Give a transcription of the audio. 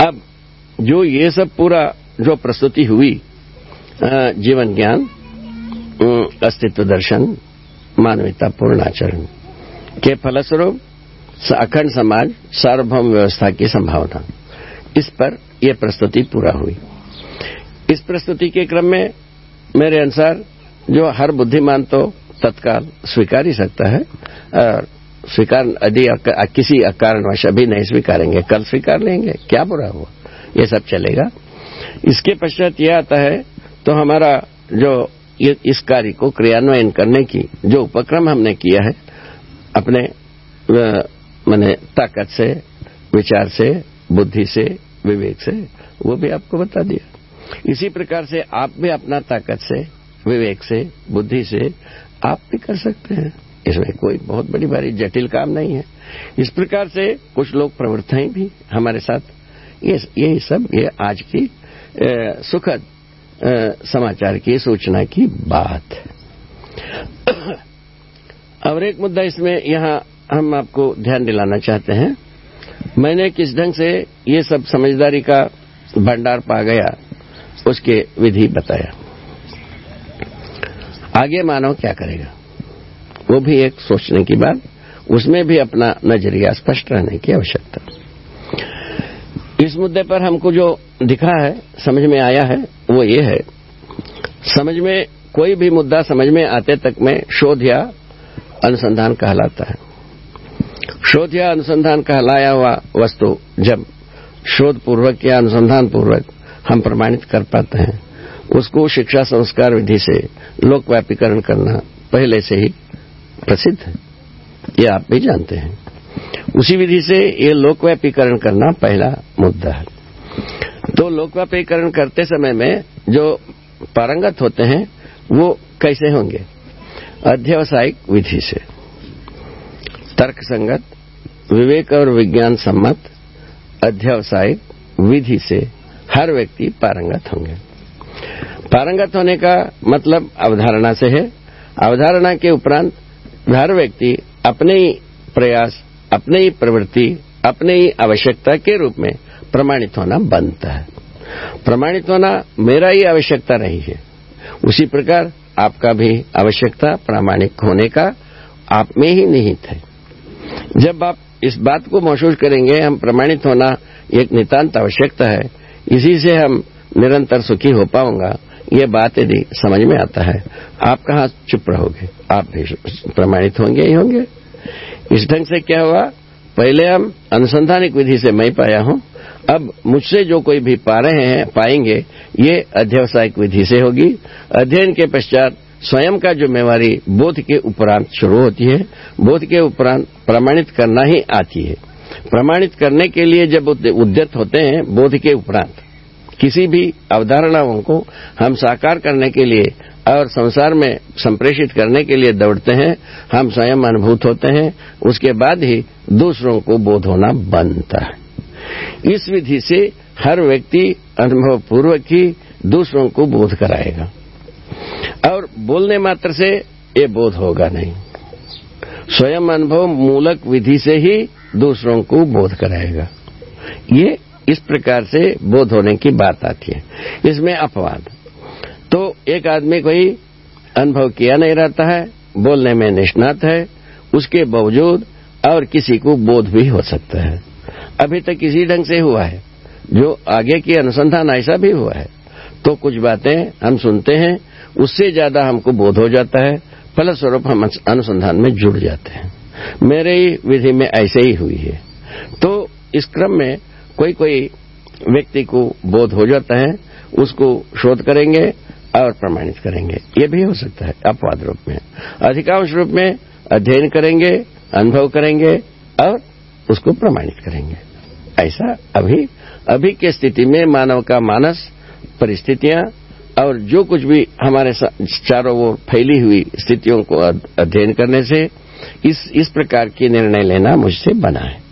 अब जो ये सब पूरा जो प्रस्तुति हुई जीवन ज्ञान अस्तित्व दर्शन मानवता पूर्ण आचरण, के फलस्वरूप अखंड समाज सार्वभौम व्यवस्था की संभावना, इस पर यह प्रस्तुति पूरा हुई। इस प्रस्तुति के क्रम में मेरे अनुसार जो हर बुद्धिमान तो तत्काल स्वीकार ही सकता है, और स्वीकार, यदि किसी कारणवश अभी नहीं स्वीकारेंगे, कल स्वीकार लेंगे। क्या बुरा हुआ? ये सब चलेगा। इसके पश्चात यह आता है तो हमारा जो इस कार्य को क्रियान्वयन करने की, जो उपक्रम हमने किया है, अपने मैंने ताकत से, विचार से, बुद्धि से, विवेक से, वो भी आपको बता दिया। इसी प्रकार से आप भी अपना ताकत से, विवेक से, बुद्धि से, आप भी कर सकते हैं। इसमें कोई बहुत बड़ी भारी जटिल काम नहीं है। इस प्रकार से कुछ लोग प्रवृत्ताएँ भी हमारे साथ, ये यही सब, ये आज की सुखद समाचार की, सूचना की बात। और एक मुद्दा इसमें यहाँ हम आपको ध्यान दिलाना चाहते हैं। मैंने किस ढंग से ये सब समझदारी का भंडार पा गया, उसके विधि बताया। आगे मानव क्या करेगा? वो भी एक सोचने की बात, उसमें भी अपना नज़रिया स्पष्ट रहने की आवश्यकता इस मुद्दे पर हमको जो दिखा है, समझ में आया है, वो ये है, समझ में कोई भी मुद्दा समझ में आते तक में शोध या अनुसंधान कहलाता है। शोध या अनुसंधान कहलाया हुआ वस्तु जब शोध पूर्वक या अनुसंधान पूर्वक हम प्रमाणित कर पाते हैं, उसको शिक्षा संस्कार विधि से लोकव्यापीकरण करना पहले से ही प्रसिद्ध है। ये आप भी जानते हैं। उसी विधि से ये लोकव्यापीकरण करना पहला मुद्दा है। तो लोकव्यापीकरण करते समय में जो पारंगत होते हैं, वो कैसे होंगे? अध्यवसायिक विधि से। तर्क संगत विवेक और विज्ञान सम्मत, अध्यवसायिक विधि से हर व्यक्ति पारंगत होंगे। पारंगत होने का मतलब अवधारणा से है। अवधारणा के उपरांत हर व्यक्ति अपने ही प्रयास, अपने ही प्रवृत्ति, अपने ही आवश्यकता के रूप में प्रमाणित होना बनता है। प्रमाणित होना मेरा ही आवश्यकता रही है। उसी प्रकार आपका भी आवश्यकता प्रामाणिक होने का आप में ही निहित है। जब आप इस बात को महसूस करेंगे, हम प्रमाणित होना एक नितांत आवश्यकता है। इसी से हम निरंतर सुखी हो पाऊँगा। ये बात यदि समझ में आता है, आप कहाँ चुप रहोगे? आप भी प्रमाणित होंगे ही होंगे। इस ढंग से क्या हुआ? पहले हम अनुसंधानिक विधि से मैं पाया हूँ। अब मुझसे जो कोई भी पा रहे हैं, पाएँगे, ये अध्यवसायिक विधि से होगी। अध्ययन के पश्चात स्वयं का जिम्मेवारी बोध के उपरांत शुरू होती है, बोध के उपरांत प्रमाणित करना ही आती है। प्रमाणित करने के लिए जब उद्यत होते हैं, बोध के उपरांत किसी भी अवधारणाओं को हम साकार करने के लिए और संसार में संप्रेषित करने के लिए दौड़ते हैं, हम स्वयं अनुभूत होते हैं, उसके बाद ही दूसरों को बोध होना बनता है। इस विधि से हर व्यक्ति अनुभव पूर्वक ही दूसरों को बोध कराएगा। और बोलने मात्र से ये बोध होगा नहीं। स्वयं अनुभव मूलक विधि से ही दूसरों को बोध कराएगा। ये इस प्रकार से बोध होने की बात आती है। इसमें अपवाद। तो एक आदमी कोई अनुभव किया नहीं रहता है, बोलने में निष्णात है, उसके बावजूद और किसी को बोध भी हो सकता है। अभी तक इसी ढंग से हुआ है। जो आगे की अनुसंधान ऐसा भी हुआ है। तो कुछ बातें हम सुनते हैं, उससे ज़्यादा हमको बोध हो जाता है, फलस्वरूप हम अनुसंधान में जुड़ जाते हैं। मेरे ही विधि में ऐसे ही हुई है। तो इस क्रम में कोई कोई व्यक्ति को बोध हो जाता है, उसको शोध करेंगे और प्रमाणित करेंगे। ये भी हो सकता है, अपवाद रूप में। अधिकांश रूप में अध्ययन करेंगे, अनुभव करेंगे और उसको प्रमाणित करेंगे। ऐसा अभी अभी की स्थिति में मानव का मानस, परिस्थितियाँ और जो कुछ भी हमारे चारों ओर फैली हुई स्थितियों को अध्ययन करने से इस इस प्रकार के निर्णय लेना मुझसे बना है।